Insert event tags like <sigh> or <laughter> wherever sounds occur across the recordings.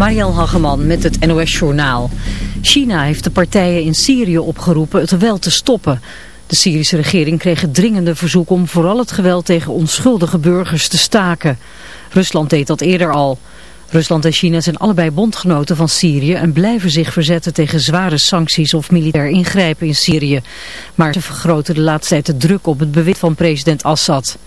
Mariel Hageman met het NOS Journaal. China heeft de partijen in Syrië opgeroepen het geweld te stoppen. De Syrische regering kreeg het dringende verzoek om vooral het geweld tegen onschuldige burgers te staken. Rusland deed dat eerder al. Rusland en China zijn allebei bondgenoten van Syrië en blijven zich verzetten tegen zware sancties of militair ingrijpen in Syrië. Maar ze vergroten de laatste tijd de druk op het bewind van president Assad.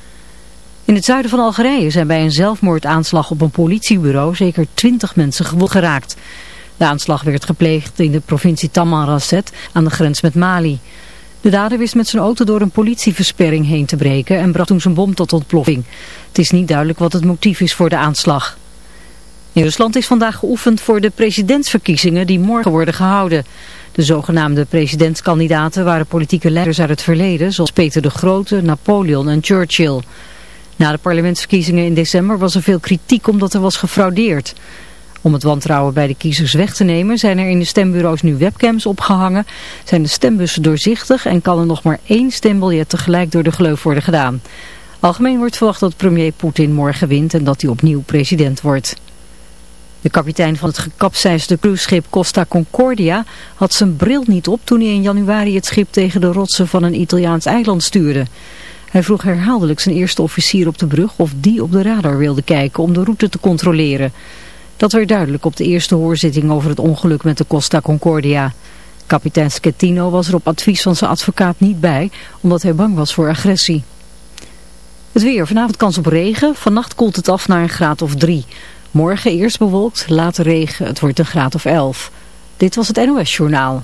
In het zuiden van Algerije zijn bij een zelfmoordaanslag op een politiebureau zeker twintig mensen gewond geraakt. De aanslag werd gepleegd in de provincie Tamanrasset aan de grens met Mali. De dader wist met zijn auto door een politieversperring heen te breken en bracht toen zijn bom tot ontploffing. Het is niet duidelijk wat het motief is voor de aanslag. In Rusland is vandaag geoefend voor de presidentsverkiezingen die morgen worden gehouden. De zogenaamde presidentskandidaten waren politieke leiders uit het verleden, zoals Peter de Grote, Napoleon en Churchill. Na de parlementsverkiezingen in december was er veel kritiek omdat er was gefraudeerd. Om het wantrouwen bij de kiezers weg te nemen zijn er in de stembureaus nu webcams opgehangen, zijn de stembussen doorzichtig en kan er nog maar één stembiljet tegelijk door de gleuf worden gedaan. Algemeen wordt verwacht dat premier Poetin morgen wint en dat hij opnieuw president wordt. De kapitein van het gekapseisde cruiseschip Costa Concordia had zijn bril niet op toen hij in januari het schip tegen de rotsen van een Italiaans eiland stuurde. Hij vroeg herhaaldelijk zijn eerste officier op de brug of die op de radar wilde kijken om de route te controleren. Dat werd duidelijk op de eerste hoorzitting over het ongeluk met de Costa Concordia. Kapitein Schettino was er op advies van zijn advocaat niet bij, omdat hij bang was voor agressie. Het weer, vanavond kans op regen, vannacht koelt het af naar een graad of drie. Morgen eerst bewolkt, later regen, het wordt een graad of elf. Dit was het NOS Journaal.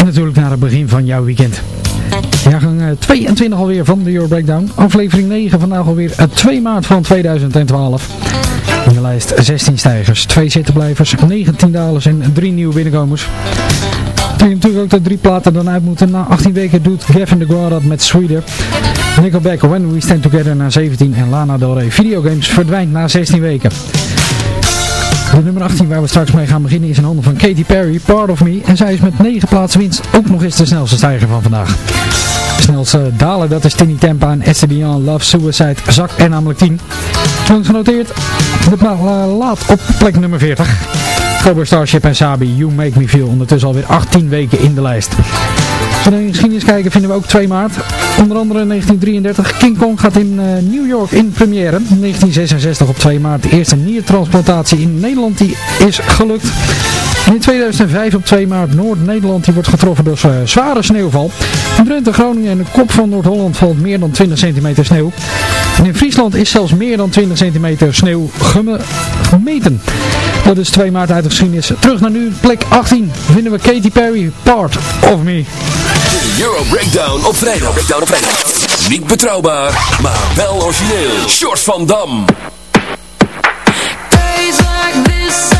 En natuurlijk naar het begin van jouw weekend. Jaargang 22 alweer van de Euro Breakdown. Aflevering 9 vandaag alweer 2 maart van 2012. In de lijst 16 stijgers, 2 zittenblijvers, 19 dalers en 3 nieuwe binnenkomers. Toen je natuurlijk ook de drie platen dan uit moeten. Na 18 weken doet Gavin de dat met Sweden. Nickelback When We Stand Together na 17 en Lana Del Rey Videogames verdwijnt na 16 weken. De nummer 18 waar we straks mee gaan beginnen is in handen van Katy Perry, Part of Me. En zij is met 9 plaatsen winst ook nog eens de snelste stijger van vandaag. De snelste daler, dat is Tini Tempa en Esther Dion Love Suicide, zak er namelijk 10. Langs genoteerd, de uh, laat op plek nummer 40. Cobra Starship en Sabi, You Make Me Feel, ondertussen alweer 18 weken in de lijst. Naar de geschiedenis kijken vinden we ook 2 maart. Onder andere in 1933. King Kong gaat in uh, New York in première. 1966 op 2 maart. De eerste niertransplantatie in Nederland die is gelukt. En in 2005 op 2 maart Noord-Nederland die wordt getroffen door uh, zware sneeuwval. In Drenthe, Groningen en de kop van Noord-Holland valt meer dan 20 centimeter sneeuw. En in Friesland is zelfs meer dan 20 centimeter sneeuw gemeten. Dat is 2 maart uit de geschiedenis. Terug naar nu, plek 18 vinden we Katy Perry, Part of Me. De Euro Breakdown op vrijdag. Breakdown op vrijdag. Niet betrouwbaar, maar wel origineel. Short van Dam. Days like this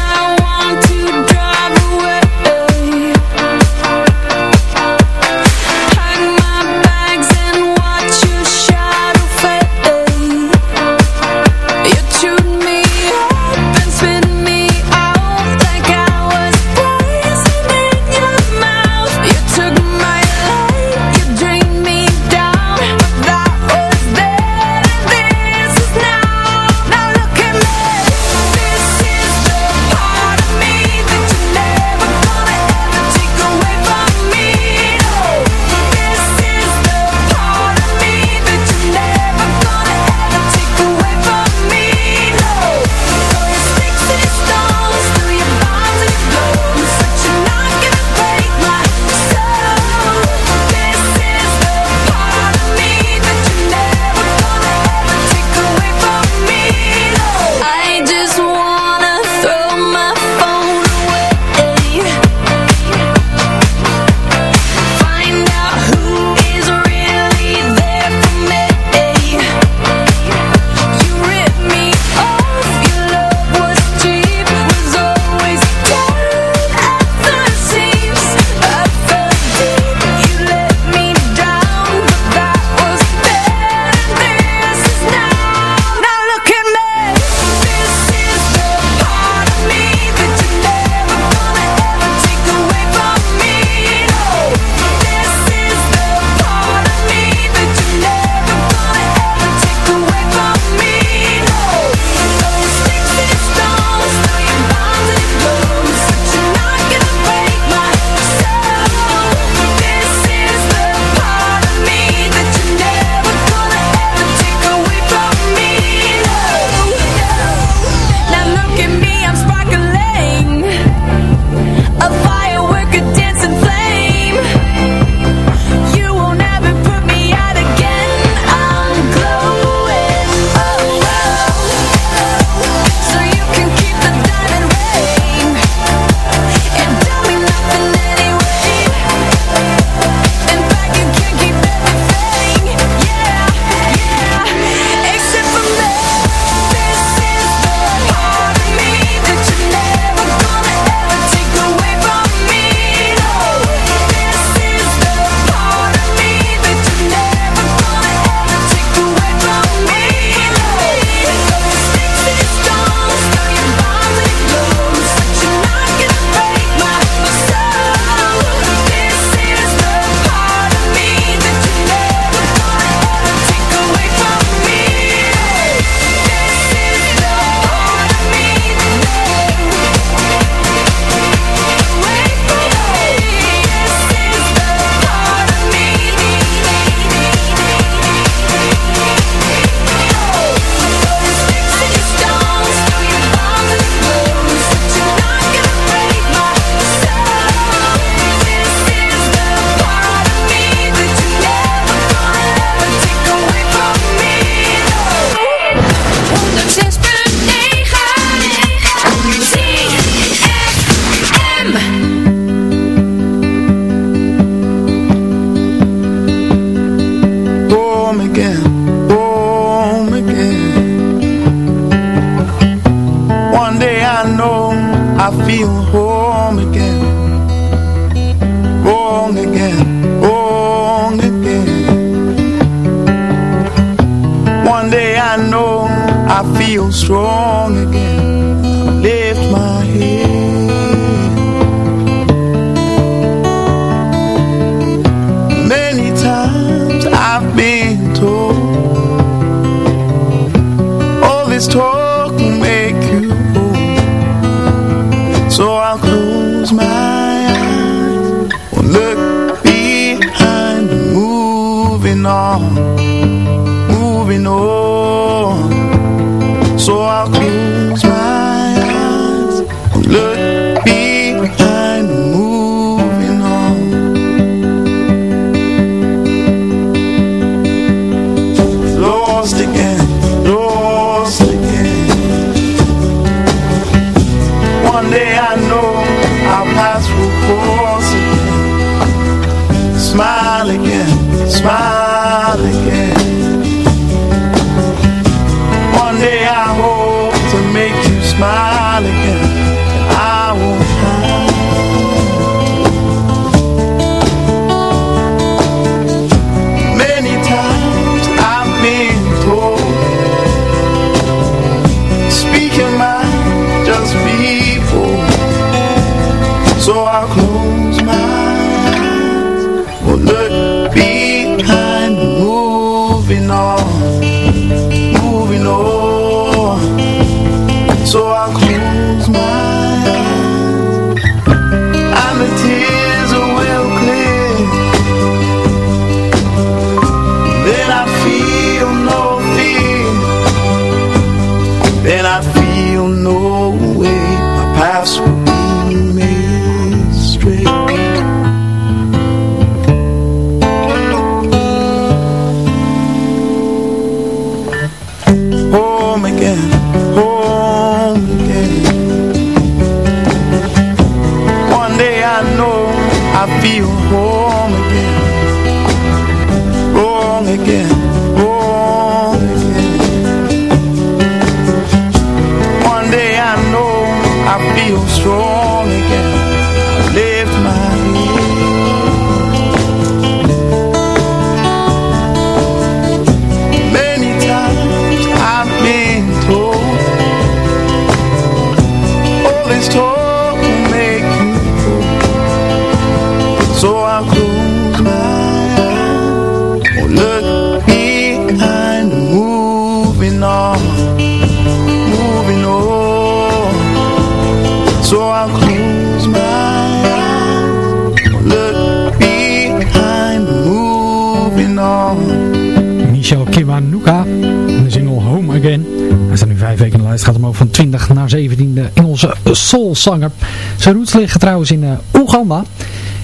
Het gaat omhoog van 20 naar 17 e onze soulzanger. Zijn roots liggen trouwens in eh, Oeganda.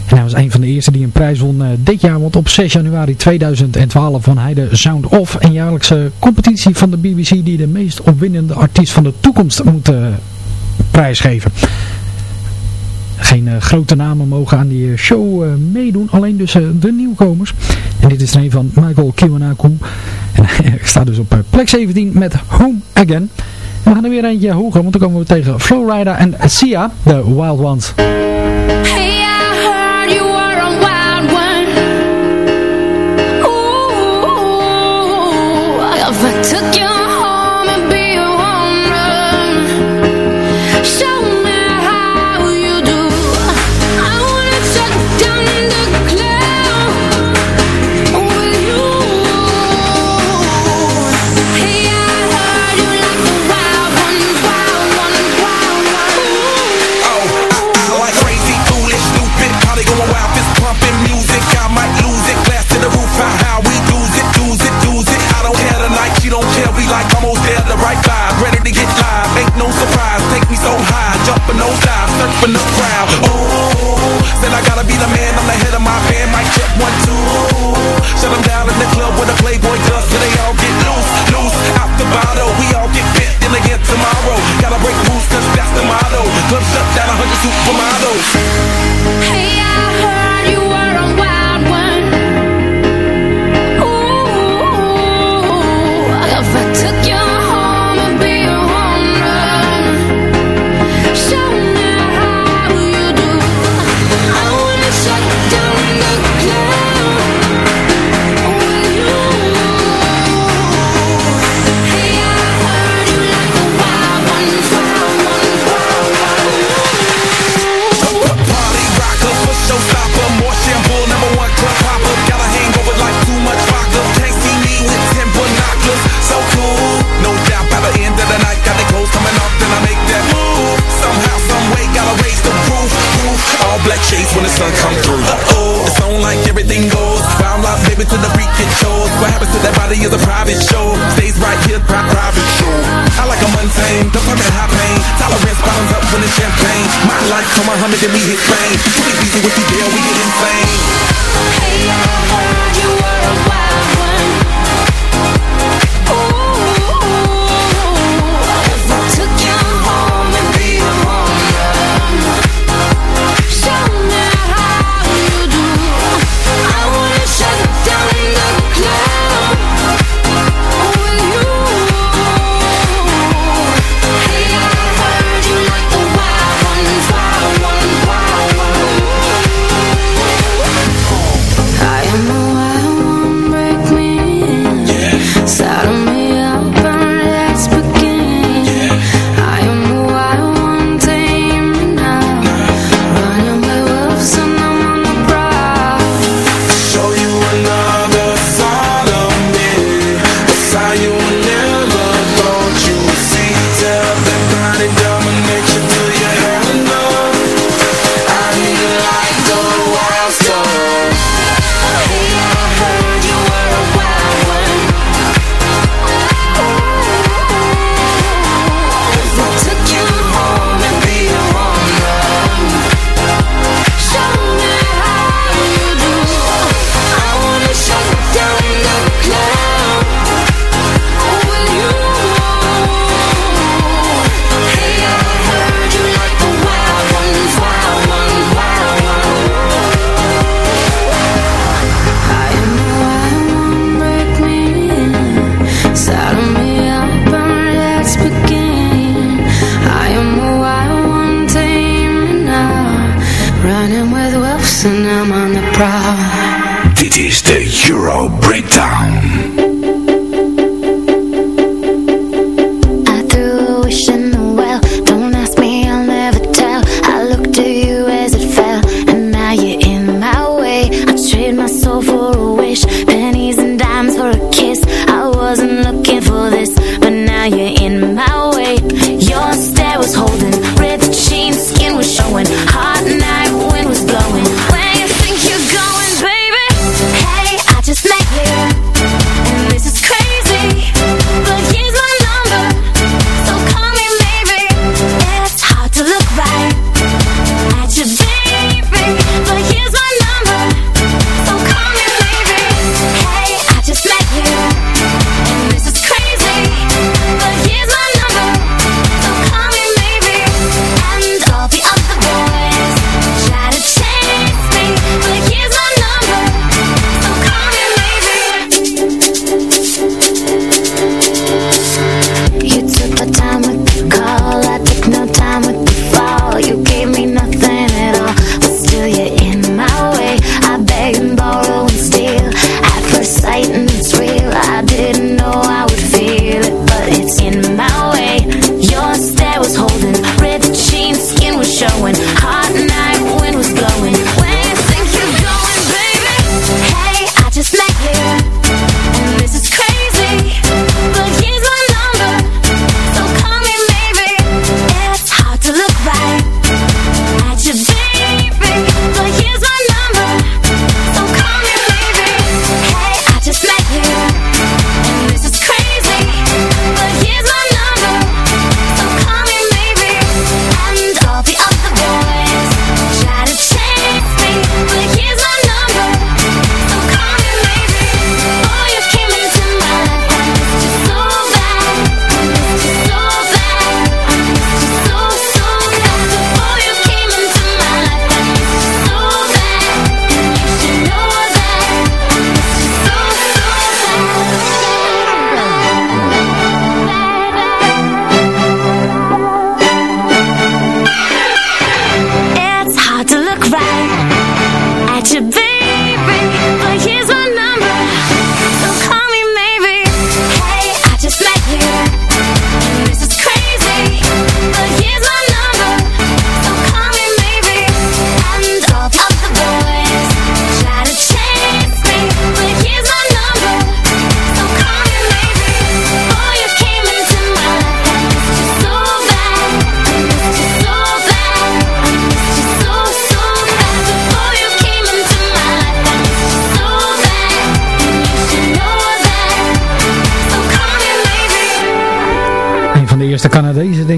En hij was een van de eerste die een prijs won eh, dit jaar, want op 6 januari 2012 won hij de Sound Off, een jaarlijkse competitie van de BBC die de meest opwinnende artiest van de toekomst moet eh, prijsgeven. Geen grote namen mogen aan die show meedoen, alleen dus de nieuwkomers. En dit is er een van Michael Kiwanakum. En <laughs> hij staat dus op plek 17 met Home Again. We gaan er weer eentje hoger, want dan komen we tegen Flowrider en Sia, de Wild Ones. so high, jumping no dives, surfing the crowd. Oh, then I gotta be the man. I'm like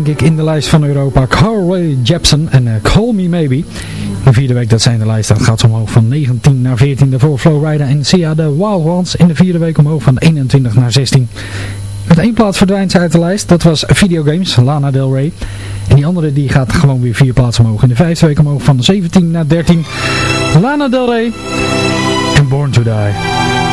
denk ik in de lijst van Europa. Carly Jepsen en uh, Call Me Maybe. De vierde week dat zij in de lijst staat gaat ze omhoog van 19 naar 14. Daarvoor Flowrider en Sia de Wild Ones in de vierde week omhoog van 21 naar 16. Met één plaats verdwijnt ze uit de lijst. Dat was Videogames, Lana Del Rey. En die andere die gaat gewoon weer vier plaatsen omhoog. In de vijfde week omhoog van 17 naar 13. Lana Del Rey en Born to Die.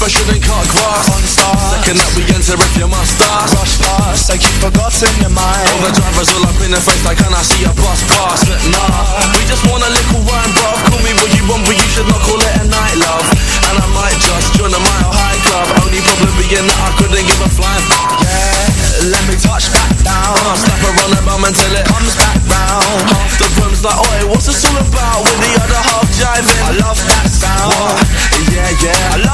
With the sound fresher than cut grass. On stars, Second that we enter if you must start. rush past like you've forgotten your mind. All the drivers all up in the face like can I see a bus pass? But nah, we just want a little wine, bruv. Call me what you want, but you should not call it a night, love. And I might just join the mile high club. Only problem being that I couldn't give a flying. Yeah, let me touch back down. Uh, slap her on the bum until it Comes back round. Half the room's like, oi, what's this all about? With the other half jiving. I love that sound. What? Yeah, yeah.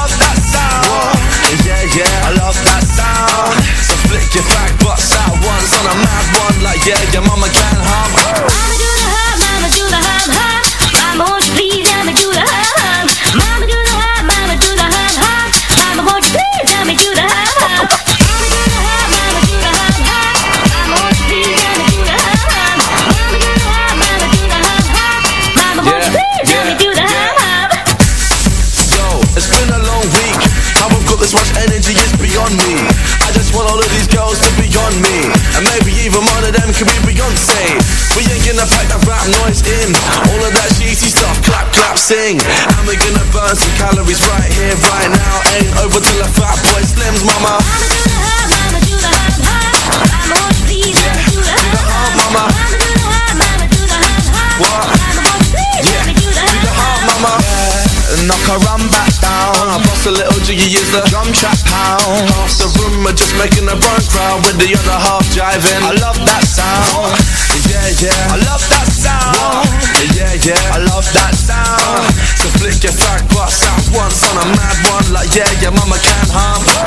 Your back butts out once on a mad one. Like, yeah, your mama can't harm. Calories right here, right now. Ain't over till a fat boy slims, mama. Mama do the mama do the please do the mama. Do the mama do the please do the mama. Knock her run back down. Uh, bust a little jiggy is the Drum track pound. Half the room are just making a burn crowd with the other half jiving. I love that sound. Yeah, yeah. I love that sound. Yeah, yeah. I love that sound. So flick your fat on a mad one, like yeah, your mama can't harm.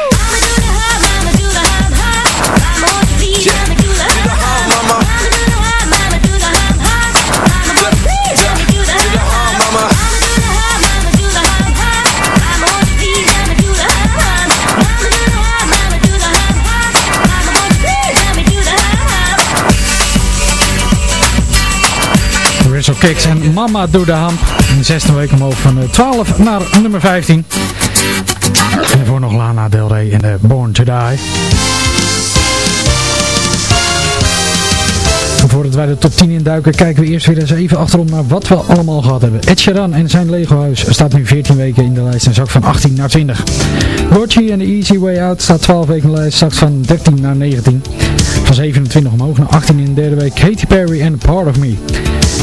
Hop? Rachel Kicks en Mama Doe de Hamp. In de zesde week omhoog van eh, 12 naar nummer 15. En daarvoor nog Lana Del Rey eh, Born to Die. Voordat wij de top 10 induiken, kijken we eerst weer eens even achterom naar wat we allemaal gehad hebben. Ed Sheeran en zijn Lego huis staat nu 14 weken in de lijst en zakt van 18 naar 20. Lordy en The Easy Way Out staat 12 weken in de lijst, zakt van 13 naar 19. Van 27 omhoog naar 18 in de derde week. Katy Perry en Part of Me.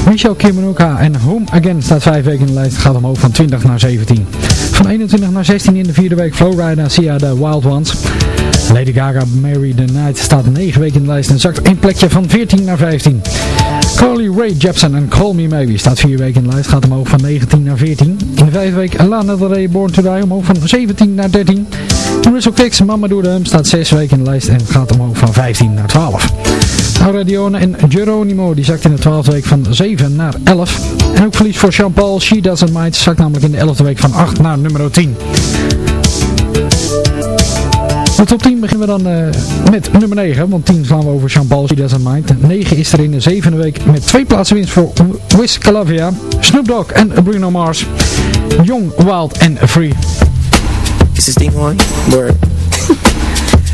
Michelle Kimanuka en Home Again staat 5 weken in de lijst, gaat omhoog van 20 naar 17. Van 21 naar 16 in de vierde week Flowrider, Sia de Wild Ones. Lady Gaga, Mary the Night staat 9 weken in de lijst en zakt één plekje van 14 naar 15. Carly Rae Jepsen en Call Me Maybe staat 4 weken in de lijst, gaat omhoog van 19 naar 14. De vijfde week Lana Del Rey Born to omhoog van 17 naar 13. Russell Kicks Mama Doe de staat 6 weken in de lijst en gaat omhoog van 15 naar 12. Laura Dione en Geronimo die zakt in de 12e week van 7 naar 11. En ook verlies voor Jean-Paul, She Doesn't Mind, zakt namelijk in de 11e week van 8 naar nummer 10. De top 10 beginnen we dan eh, met nummer 9, want 10 slaan we over Jean-Paul, She Doesn't Mind. 9 is er in de zevende week met twee plaatsen winst voor Wiz Calavia, Snoop Dogg en Bruno Mars. Young, Wild and Free. Is this thing on? Word.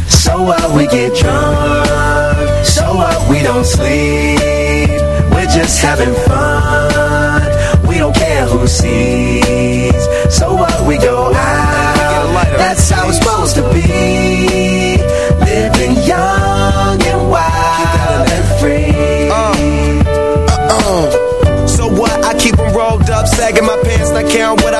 so what we get drunk, so what we don't sleep. We're just having fun. We don't care who sees. So what we go out, that's how it's supposed to be.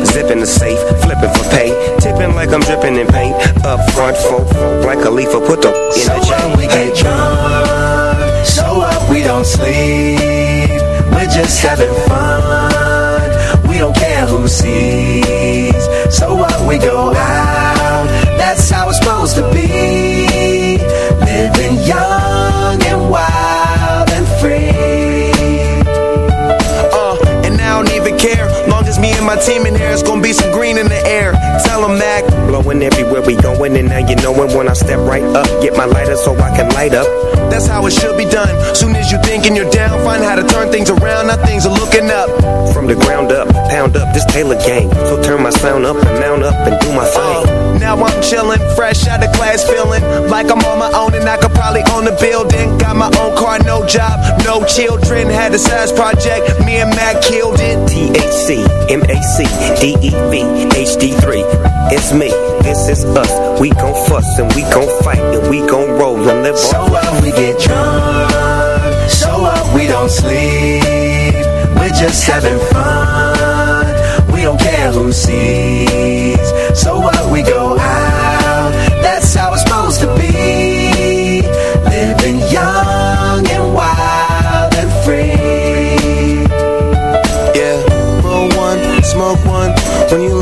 Zipping the safe, flipping for pay. Tipping like I'm dripping in paint. Up front, folk, like a leaf, put the in So the chain. we get drunk, so up we don't sleep. We're just having fun. We don't care who sees. So what we go out, that's how it's supposed to be. And my team in here, it's gonna be some green in the air. Tell 'em Mac. Blowing everywhere we going, and now you knowin' when I step right up. Get my lighter so I can light up. That's how it should be done. Soon as you thinking you're down, find how to turn things around. Now things are looking up. From the ground up, pound up this Taylor gang. So turn my sound up and mount up and do my thing. Uh, now I'm chillin', fresh out of class, feeling like I'm on my own and I could probably own a building. Got my own car, no job, no children. Had a size project, me and Mac killed it. THC, MAC, DEV, HD3. It's me, this is us. We gon' fuss and we gon' fight and we gon' roll and live So on. up we get drunk, so up we don't sleep. We're just having fun. We don't care who sees. So what we go out, that's how it's supposed to be. Living young and wild and free. Yeah, roll one, smoke one. When you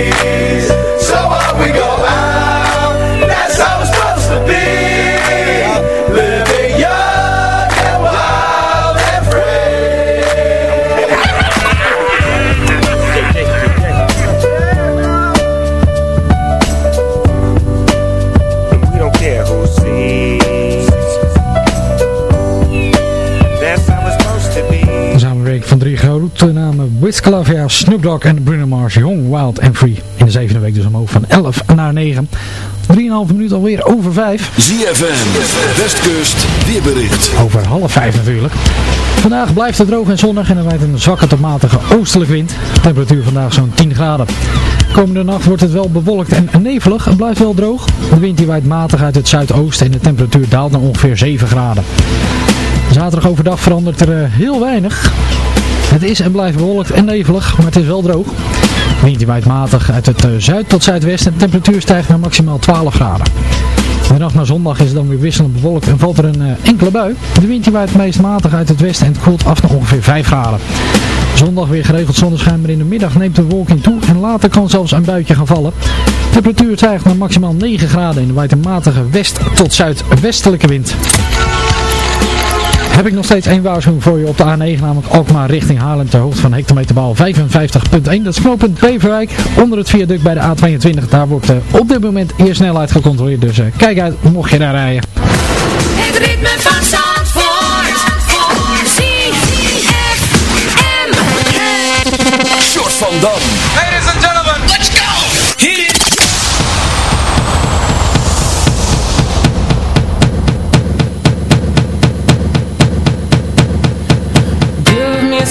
Snoop Dogg en Bruno Mars, Young, Wild and Free. In de zevende week dus omhoog van 11 naar 9. 3,5 minuut alweer over 5. ZFM, Westkust, weerbericht. Over half 5 natuurlijk. Vandaag blijft het droog en zonnig en er waait een zwakke tot matige oostelijke wind. Temperatuur vandaag zo'n 10 graden. Komende nacht wordt het wel bewolkt en nevelig en blijft wel droog. De wind die waait matig uit het zuidoosten en de temperatuur daalt naar ongeveer 7 graden. Zaterdag overdag verandert er eh, heel weinig. Het is en blijft bewolkt en nevelig, maar het is wel droog. Wind waait matig uit het eh, zuid tot zuidwesten en de temperatuur stijgt naar maximaal 12 graden. De nacht naar zondag is het dan weer wisselend bewolkt en valt er een eh, enkele bui. De wind die waait meest matig uit het westen en het koelt af naar ongeveer 5 graden. Zondag weer geregeld zonneschijn, maar in de middag neemt de bewolking toe en later kan zelfs een buitje gaan vallen. De temperatuur stijgt naar maximaal 9 graden en waait een matige west- tot zuidwestelijke wind. Heb ik nog steeds één waarschuwing voor je op de A9, namelijk Alkmaar richting Haarlem ter hoogte van hectometerbaal 55.1. Dat is knooppunt Beverwijk, onder het viaduct bij de A22. Daar wordt eh, op dit moment eerst snelheid gecontroleerd, dus eh, kijk uit mocht je daar rijden. Het ritme van Zandvoort. ZFM. Short van Dam.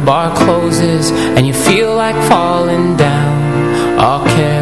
the bar closes And you feel like falling down. I'll carry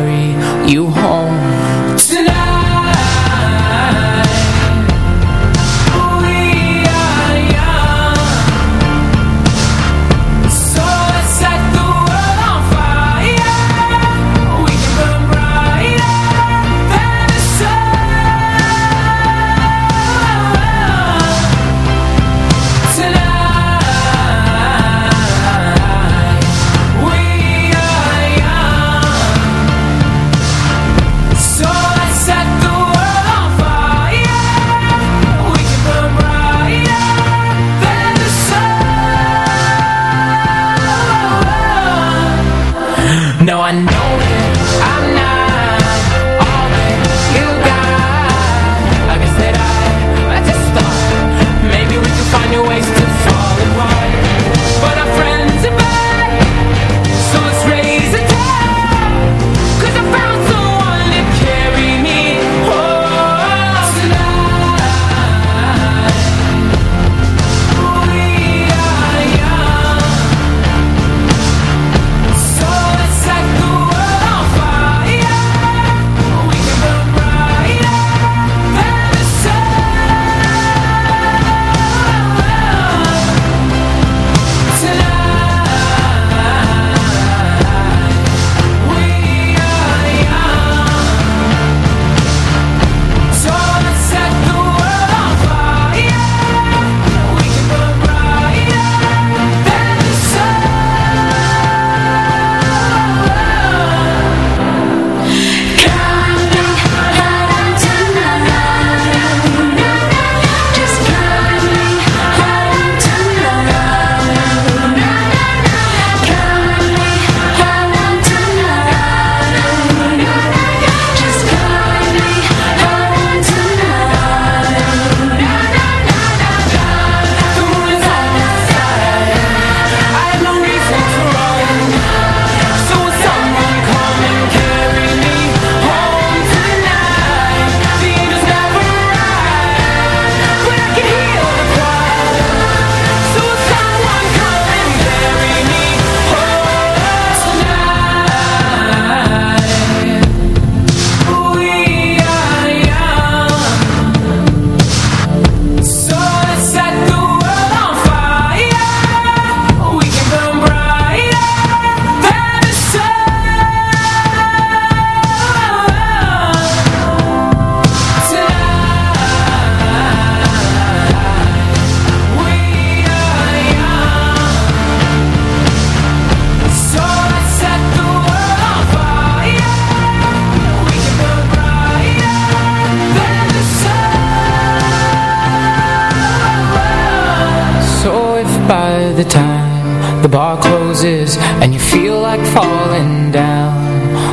the time the bar closes and you feel like falling down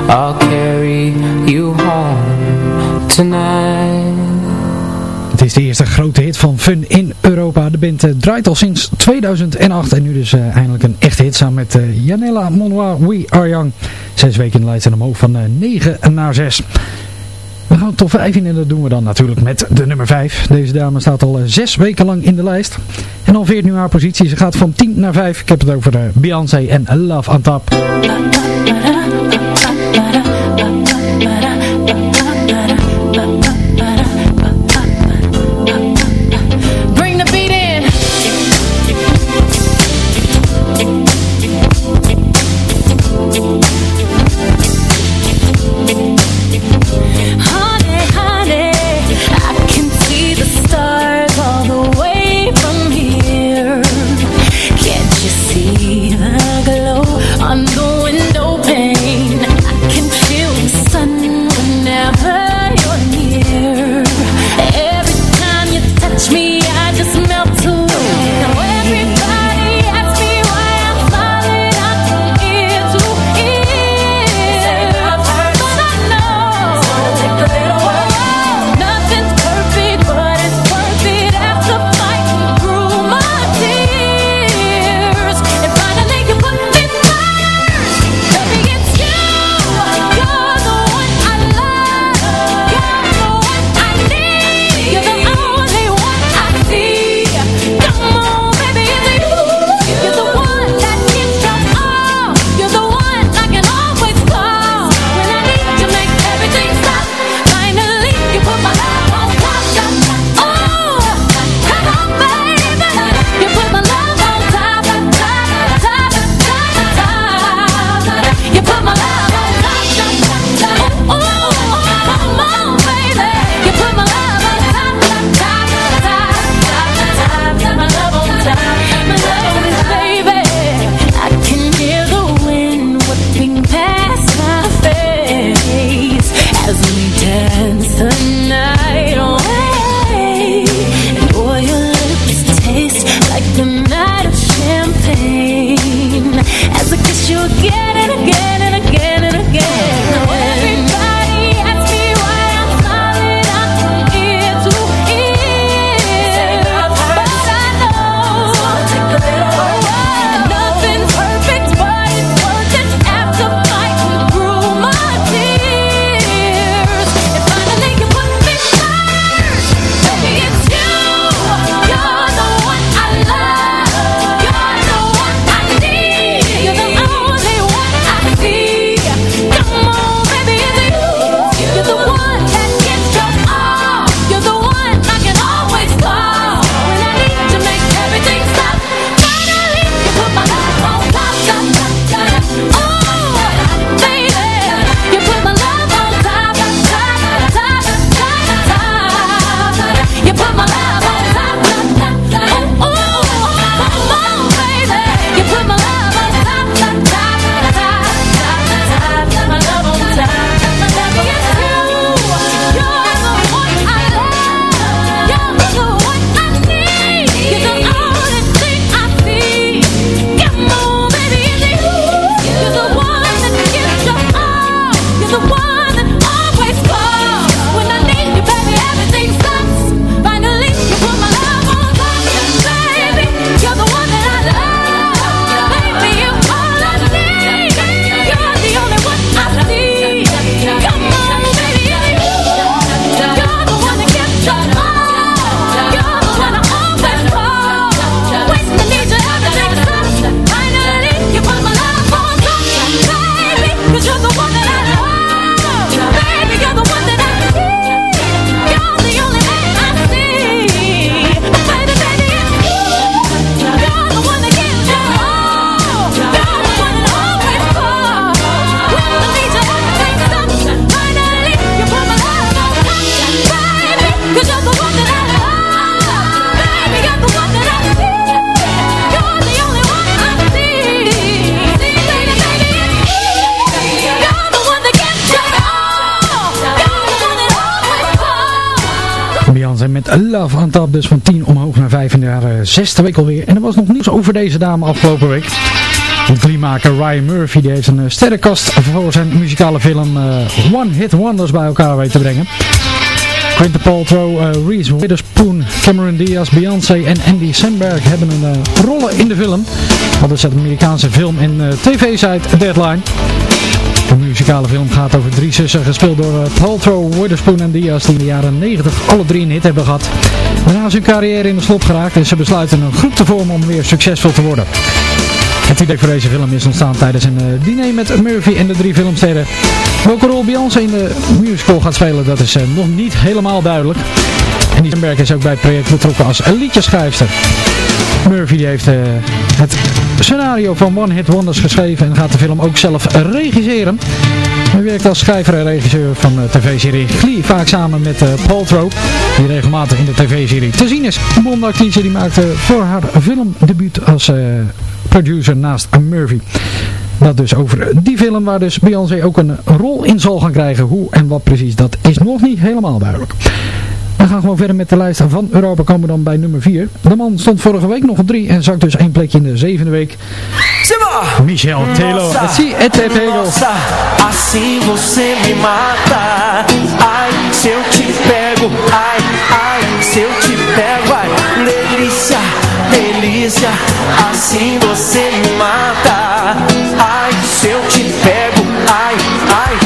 I'll carry you home tonight Het is de eerste grote hit van Fun in Europa. De band eh, draait al sinds 2008 en nu dus eh, eindelijk een echte hit samen met uh, Janella Monois We Are Young. Zes weken in de lijst en omhoog van 9 naar 6. We gaan top 5 in en dat doen we dan natuurlijk met de nummer 5. Deze dame staat al 6 weken lang in de lijst. En halveert nu haar positie. Ze gaat van 10 naar 5. Ik heb het over Beyoncé en Love on Top. Top, dus van 10 omhoog naar 5 in de jaren zesde week alweer. En er was nog nieuws over deze dame afgelopen week. Klimaker Ryan Murphy die heeft een uh, sterrenkast voor zijn muzikale film uh, One Hit Wonders bij elkaar weten te brengen. Quentin Paltrow, uh, Reese Witherspoon, Cameron Diaz, Beyoncé en Andy Samberg hebben een rollen in de film. Dat is het Amerikaanse film- en tv-site Deadline. De muzikale film gaat over drie zussen, gespeeld door uh, Paltrow, Witherspoon en Diaz, die in de jaren 90 alle drie een hit hebben gehad. Daarna is hun carrière in de slot geraakt en ze besluiten een groep te vormen om weer succesvol te worden. Het idee voor deze film is ontstaan tijdens een uh, diner met Murphy en de drie filmsterren. Welke rol Beyoncé in de musical gaat spelen, dat is uh, nog niet helemaal duidelijk. En die Berg is ook bij het project betrokken als liedjeschrijfster. Murphy die heeft uh, het scenario van One Hit Wonders geschreven en gaat de film ook zelf regisseren. Hij werkt als schrijver en regisseur van de tv-serie Glee, vaak samen met uh, Paul Trope, die regelmatig in de tv-serie te zien is. De blonde actrice die maakte voor haar filmdebuut als uh, producer naast Murphy. Dat dus over die film waar dus Beyoncé ook een rol in zal gaan krijgen. Hoe en wat precies, dat is nog niet helemaal duidelijk. We gaan gewoon verder met de lijst van Europa. Komen we dan bij nummer 4. De man stond vorige week nog op 3 en zakt dus één plekje in de zevende week. Michel Telo. Sim et Telo. Nossa, assim você me mata. Ai, se eu te pego. Ai, ai, se eu te pego. Ai, delícia, delícia. Assim você me mata. Ai, se eu te pego. Ai, ai,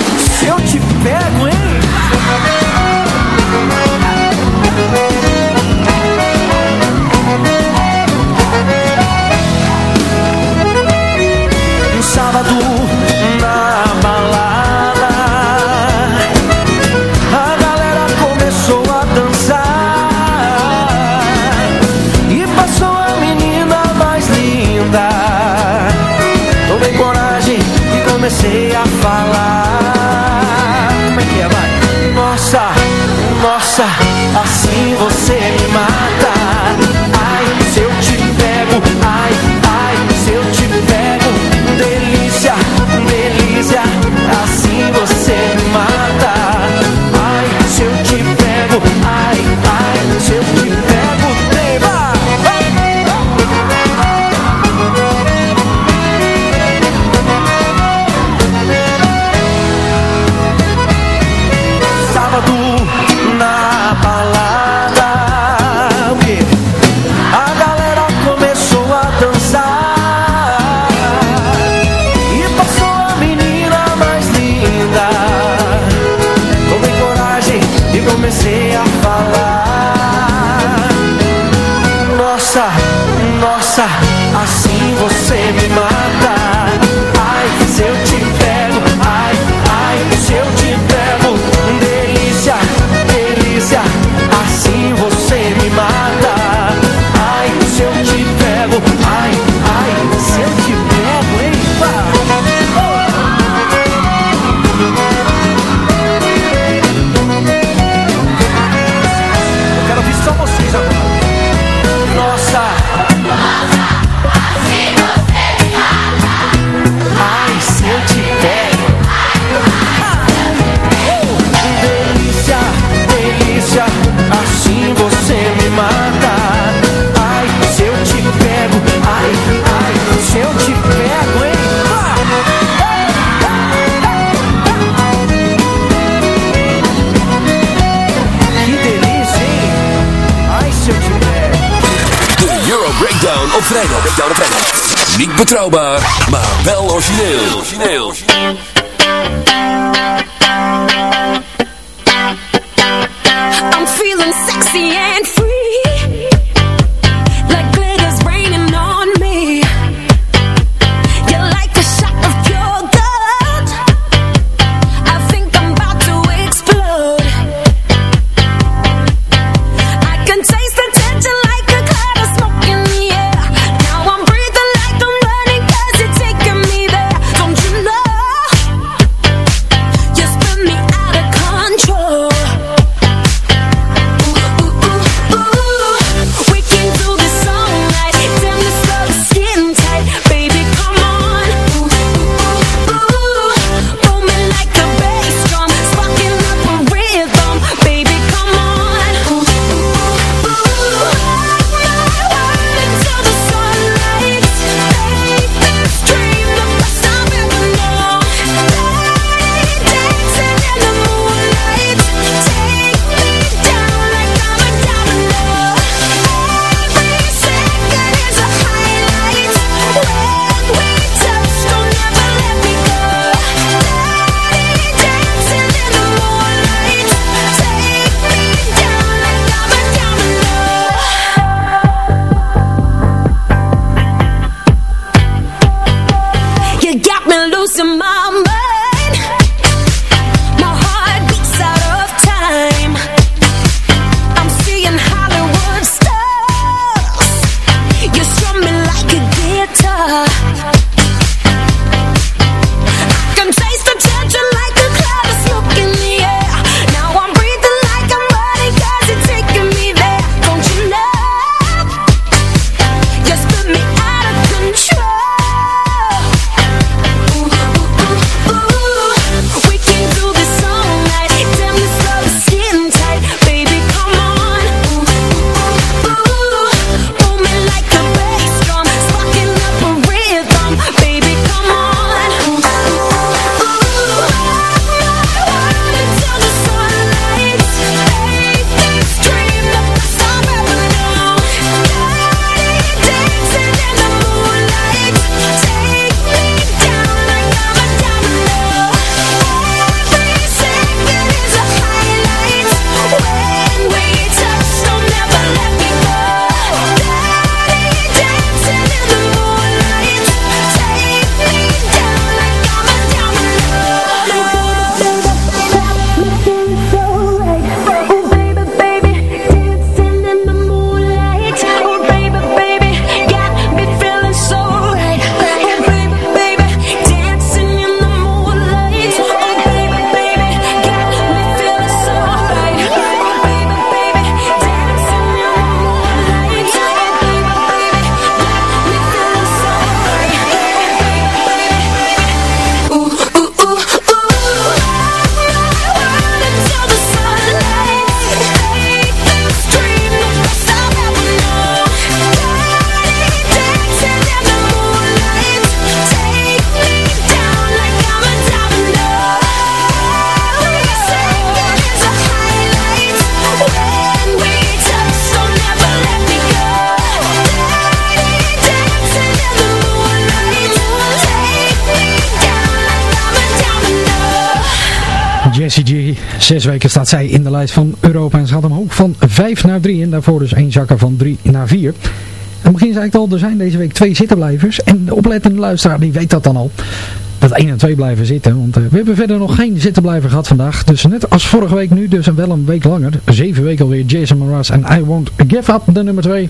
betrouwbaar, maar wel origineel. origineel. Zij in de lijst van Europa en ze gaat omhoog van 5 naar 3 en daarvoor dus één zakker van 3 naar 4. En begin zei ik al, er zijn deze week twee zittenblijvers en de oplettende luisteraar die weet dat dan al. Dat 1 en 2 blijven zitten, want uh, we hebben verder nog geen zittenblijver gehad vandaag. Dus net als vorige week nu, dus wel een week langer. Zeven weken alweer Jason Mraz en I Won't Give Up, de nummer 2.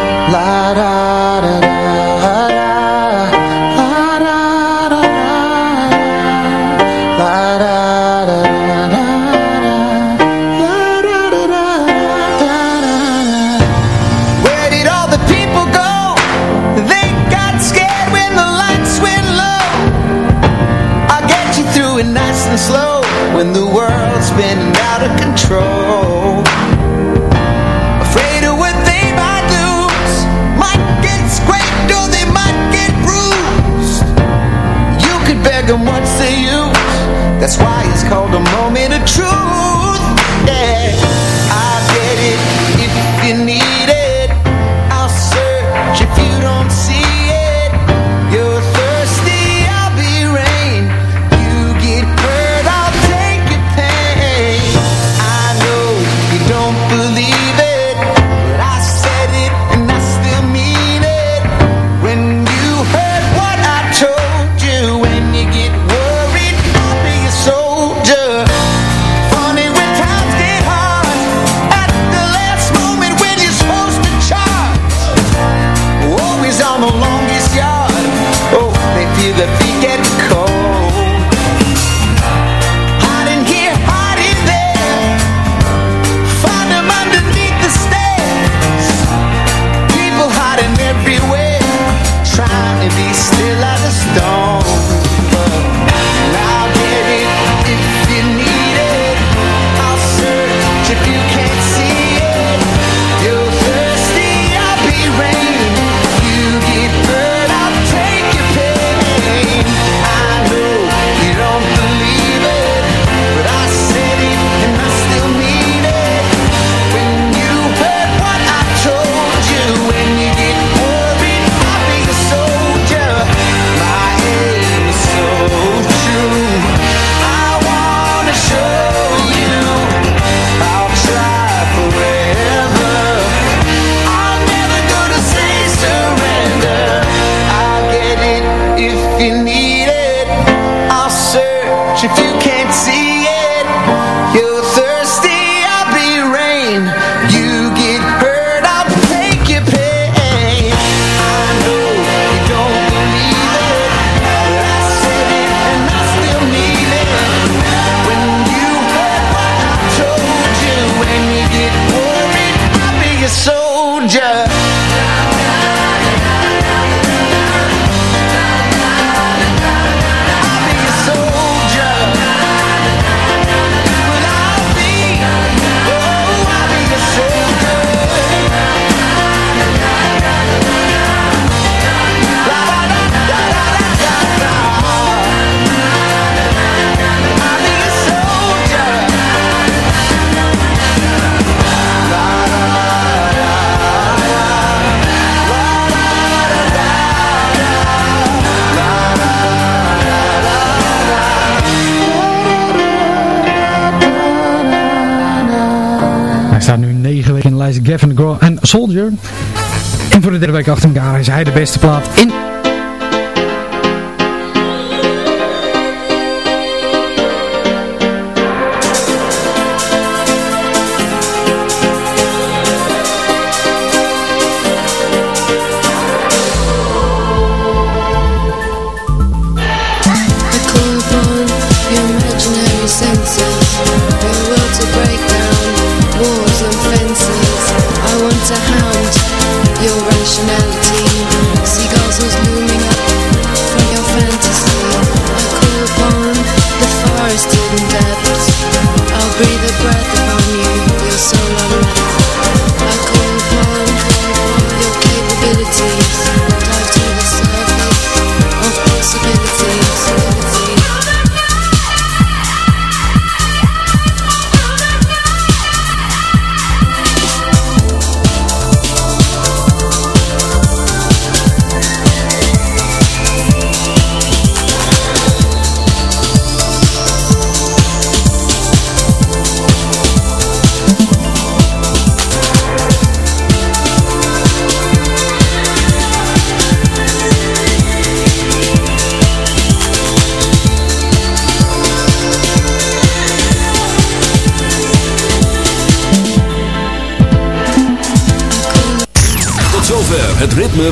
Gavin Grohl en Soldier. En voor de derde week achter elkaar is hij de beste plaat in